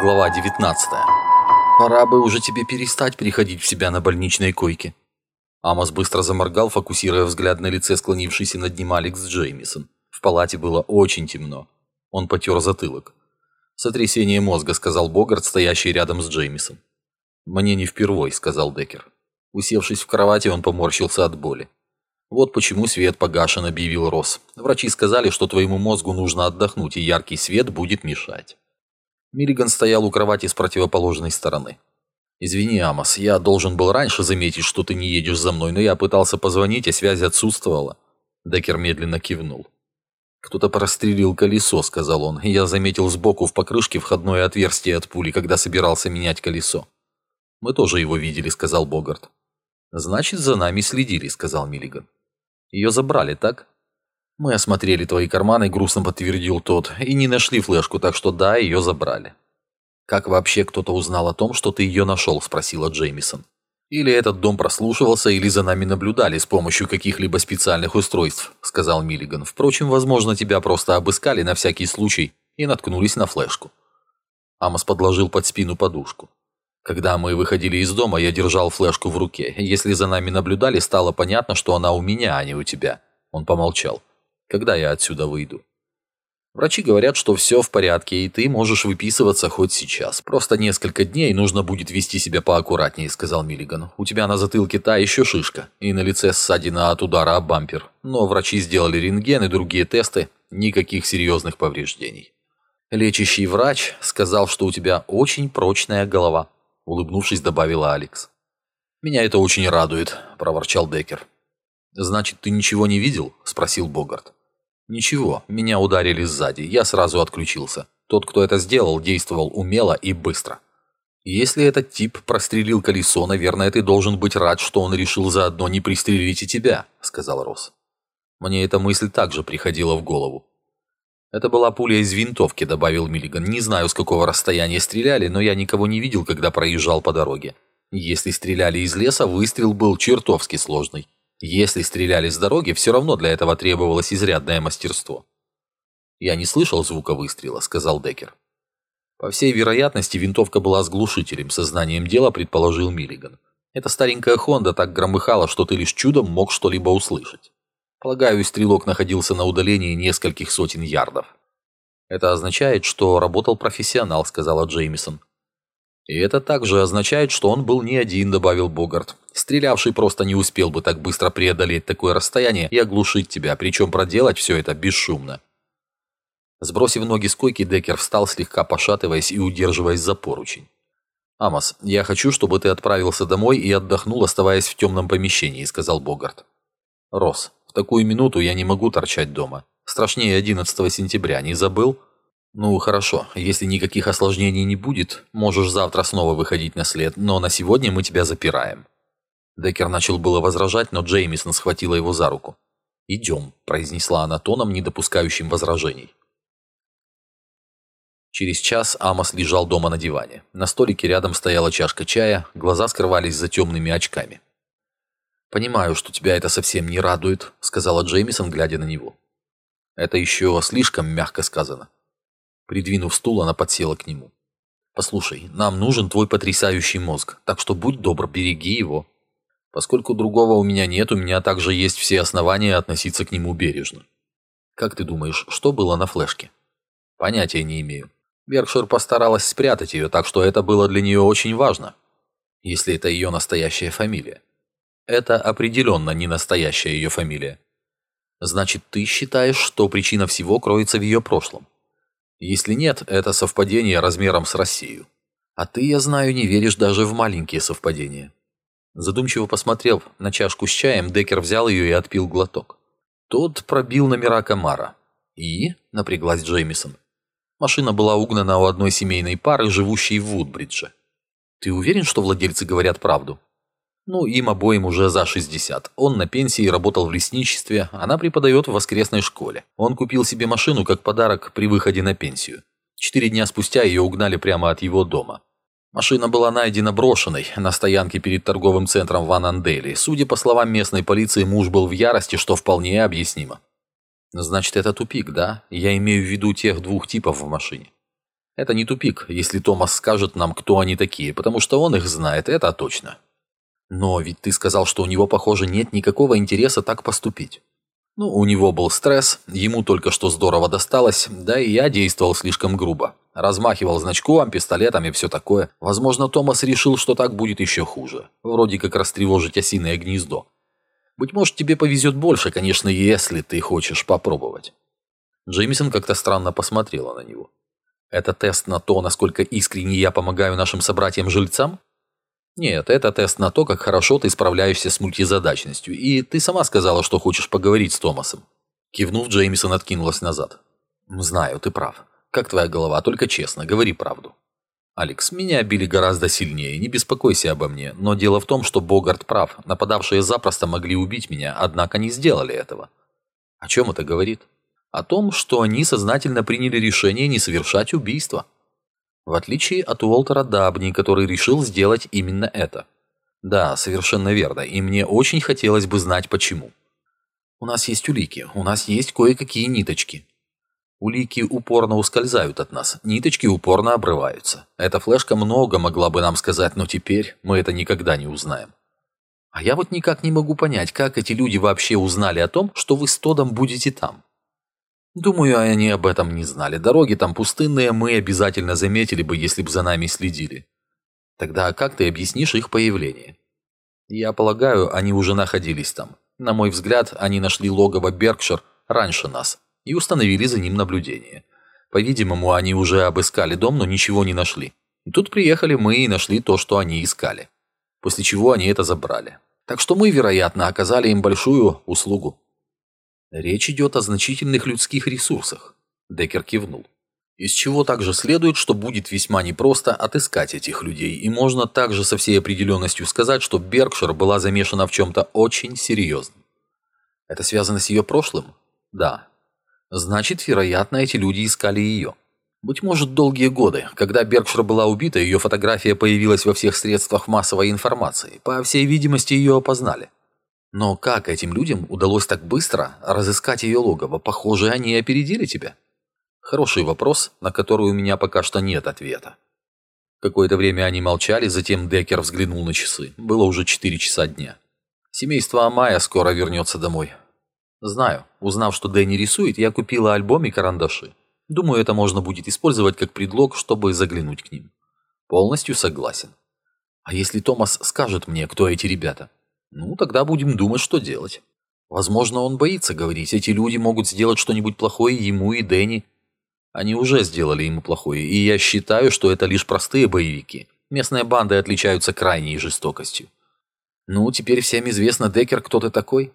Глава 19. Пора бы уже тебе перестать приходить в себя на больничной койке. Амос быстро заморгал, фокусируя взгляд на лице склонившийся над ним Алекс Джеймисон. В палате было очень темно. Он потер затылок. «Сотрясение мозга», — сказал Богарт, стоящий рядом с Джеймисом. «Мне не впервой», — сказал Деккер. Усевшись в кровати, он поморщился от боли. «Вот почему свет погашен», — объявил Росс. «Врачи сказали, что твоему мозгу нужно отдохнуть, и яркий свет будет мешать». Миллиган стоял у кровати с противоположной стороны. «Извини, Амос, я должен был раньше заметить, что ты не едешь за мной, но я пытался позвонить, а связь отсутствовала». Деккер медленно кивнул. «Кто-то прострелил колесо», — сказал он. «Я заметил сбоку в покрышке входное отверстие от пули, когда собирался менять колесо». «Мы тоже его видели», — сказал Богарт. «Значит, за нами следили», — сказал Миллиган. «Ее забрали, так?» «Мы осмотрели твои карманы», — грустно подтвердил тот, «и не нашли флешку, так что да, ее забрали». «Как вообще кто-то узнал о том, что ты ее нашел?» — спросила Джеймисон. «Или этот дом прослушивался, или за нами наблюдали с помощью каких-либо специальных устройств», — сказал Миллиган. «Впрочем, возможно, тебя просто обыскали на всякий случай и наткнулись на флешку». Амос подложил под спину подушку. Когда мы выходили из дома, я держал флешку в руке. Если за нами наблюдали, стало понятно, что она у меня, а не у тебя. Он помолчал когда я отсюда выйду. Врачи говорят, что все в порядке, и ты можешь выписываться хоть сейчас. Просто несколько дней нужно будет вести себя поаккуратнее, сказал Миллиган. У тебя на затылке та еще шишка, и на лице ссадина от удара об бампер. Но врачи сделали рентген и другие тесты, никаких серьезных повреждений. Лечащий врач сказал, что у тебя очень прочная голова, улыбнувшись, добавила Алекс. Меня это очень радует, проворчал Деккер. Значит, ты ничего не видел? спросил Богарт. Ничего, меня ударили сзади, я сразу отключился. Тот, кто это сделал, действовал умело и быстро. Если этот тип прострелил колесо, наверное, ты должен быть рад, что он решил заодно не пристрелить и тебя, сказал Росс. Мне эта мысль также приходила в голову. Это была пуля из винтовки, добавил Миллиган. Не знаю, с какого расстояния стреляли, но я никого не видел, когда проезжал по дороге. Если стреляли из леса, выстрел был чертовски сложный. Если стреляли с дороги, все равно для этого требовалось изрядное мастерство. «Я не слышал звука выстрела», — сказал Деккер. По всей вероятности, винтовка была с глушителем, сознанием дела предположил Миллиган. Эта старенькая Хонда так громыхала, что ты лишь чудом мог что-либо услышать. Полагаю, стрелок находился на удалении нескольких сотен ярдов. «Это означает, что работал профессионал», — сказала Джеймисон. «И это также означает, что он был не один», — добавил Богарт. «Стрелявший просто не успел бы так быстро преодолеть такое расстояние и оглушить тебя, причем проделать все это бесшумно». Сбросив ноги с койки, Деккер встал, слегка пошатываясь и удерживаясь за поручень. «Амос, я хочу, чтобы ты отправился домой и отдохнул, оставаясь в темном помещении», — сказал Богарт. «Рос, в такую минуту я не могу торчать дома. Страшнее 11 сентября, не забыл?» «Ну, хорошо. Если никаких осложнений не будет, можешь завтра снова выходить на след, но на сегодня мы тебя запираем». Деккер начал было возражать, но Джеймисон схватила его за руку. «Идем», – произнесла она тоном, не допускающим возражений. Через час Амос лежал дома на диване. На столике рядом стояла чашка чая, глаза скрывались за темными очками. «Понимаю, что тебя это совсем не радует», – сказала Джеймисон, глядя на него. «Это еще слишком мягко сказано. Придвинув стул, она подсела к нему. «Послушай, нам нужен твой потрясающий мозг, так что будь добр, береги его. Поскольку другого у меня нет, у меня также есть все основания относиться к нему бережно. Как ты думаешь, что было на флешке?» «Понятия не имею. Беркшир постаралась спрятать ее, так что это было для нее очень важно, если это ее настоящая фамилия. Это определенно не настоящая ее фамилия. Значит, ты считаешь, что причина всего кроется в ее прошлом. Если нет, это совпадение размером с Россию. А ты, я знаю, не веришь даже в маленькие совпадения. Задумчиво посмотрев на чашку с чаем, Деккер взял ее и отпил глоток. Тот пробил номера Камара. И, напряглась Джеймисон, машина была угнана у одной семейной пары, живущей в Вудбридже. Ты уверен, что владельцы говорят правду? Ну, им обоим уже за 60. Он на пенсии работал в лесничестве, она преподает в воскресной школе. Он купил себе машину как подарок при выходе на пенсию. Четыре дня спустя ее угнали прямо от его дома. Машина была найдена брошенной на стоянке перед торговым центром в Анандели. Судя по словам местной полиции, муж был в ярости, что вполне объяснимо. Значит, это тупик, да? Я имею в виду тех двух типов в машине. Это не тупик, если Томас скажет нам, кто они такие, потому что он их знает, это точно. Но ведь ты сказал, что у него, похоже, нет никакого интереса так поступить. Ну, у него был стресс, ему только что здорово досталось, да и я действовал слишком грубо. Размахивал значком, пистолетом и все такое. Возможно, Томас решил, что так будет еще хуже. Вроде как растревожить осиное гнездо. Быть может, тебе повезет больше, конечно, если ты хочешь попробовать. Джеймисон как-то странно посмотрела на него. Это тест на то, насколько искренне я помогаю нашим собратьям-жильцам? Нет, это тест на то, как хорошо ты справляешься с мультизадачностью, и ты сама сказала, что хочешь поговорить с Томасом. Кивнув, Джеймисон откинулась назад. Знаю, ты прав. Как твоя голова, только честно, говори правду. Алекс, меня били гораздо сильнее, не беспокойся обо мне, но дело в том, что Богарт прав, нападавшие запросто могли убить меня, однако не сделали этого. О чем это говорит? О том, что они сознательно приняли решение не совершать убийство. В отличие от Уолтера Дабни, который решил сделать именно это. Да, совершенно верно, и мне очень хотелось бы знать почему. У нас есть улики, у нас есть кое-какие ниточки. Улики упорно ускользают от нас, ниточки упорно обрываются. Эта флешка много могла бы нам сказать, но теперь мы это никогда не узнаем. А я вот никак не могу понять, как эти люди вообще узнали о том, что вы с Тодом будете там. Думаю, они об этом не знали. Дороги там пустынные, мы обязательно заметили бы, если бы за нами следили. Тогда как ты объяснишь их появление? Я полагаю, они уже находились там. На мой взгляд, они нашли логово Беркшир раньше нас и установили за ним наблюдение. По-видимому, они уже обыскали дом, но ничего не нашли. И тут приехали мы и нашли то, что они искали. После чего они это забрали. Так что мы, вероятно, оказали им большую услугу. Речь идет о значительных людских ресурсах. Деккер кивнул. Из чего также следует, что будет весьма непросто отыскать этих людей, и можно также со всей определенностью сказать, что Беркшир была замешана в чем-то очень серьезном. Это связано с ее прошлым? Да. Значит, вероятно, эти люди искали ее. Быть может, долгие годы. Когда Беркшир была убита, ее фотография появилась во всех средствах массовой информации. По всей видимости, ее опознали. Но как этим людям удалось так быстро разыскать ее логово? Похоже, они опередили тебя. Хороший вопрос, на который у меня пока что нет ответа. Какое-то время они молчали, затем Деккер взглянул на часы. Было уже 4 часа дня. Семейство Амая скоро вернется домой. Знаю. Узнав, что Дэнни рисует, я купила альбом и карандаши. Думаю, это можно будет использовать как предлог, чтобы заглянуть к ним. Полностью согласен. А если Томас скажет мне, кто эти ребята? Ну, тогда будем думать, что делать. Возможно, он боится говорить. Эти люди могут сделать что-нибудь плохое ему и Дэнни. Они уже сделали ему плохое, и я считаю, что это лишь простые боевики. Местные банды отличаются крайней жестокостью. Ну, теперь всем известно, Деккер, кто ты такой?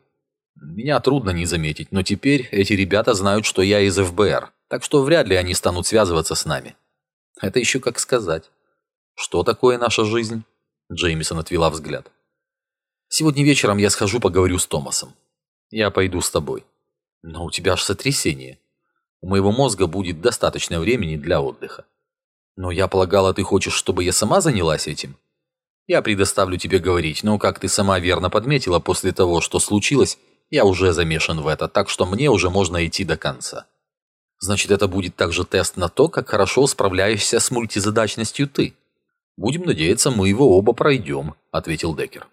Меня трудно не заметить, но теперь эти ребята знают, что я из ФБР, так что вряд ли они станут связываться с нами. Это еще как сказать. Что такое наша жизнь? Джеймисон отвела взгляд. Сегодня вечером я схожу поговорю с Томасом. Я пойду с тобой. Но у тебя аж сотрясение. У моего мозга будет достаточно времени для отдыха. Но я полагала, ты хочешь, чтобы я сама занялась этим? Я предоставлю тебе говорить, но, как ты сама верно подметила, после того, что случилось, я уже замешан в это, так что мне уже можно идти до конца. Значит, это будет также тест на то, как хорошо справляешься с мультизадачностью ты. Будем надеяться, мы его оба пройдем, ответил Деккер.